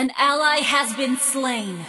An ally has been slain.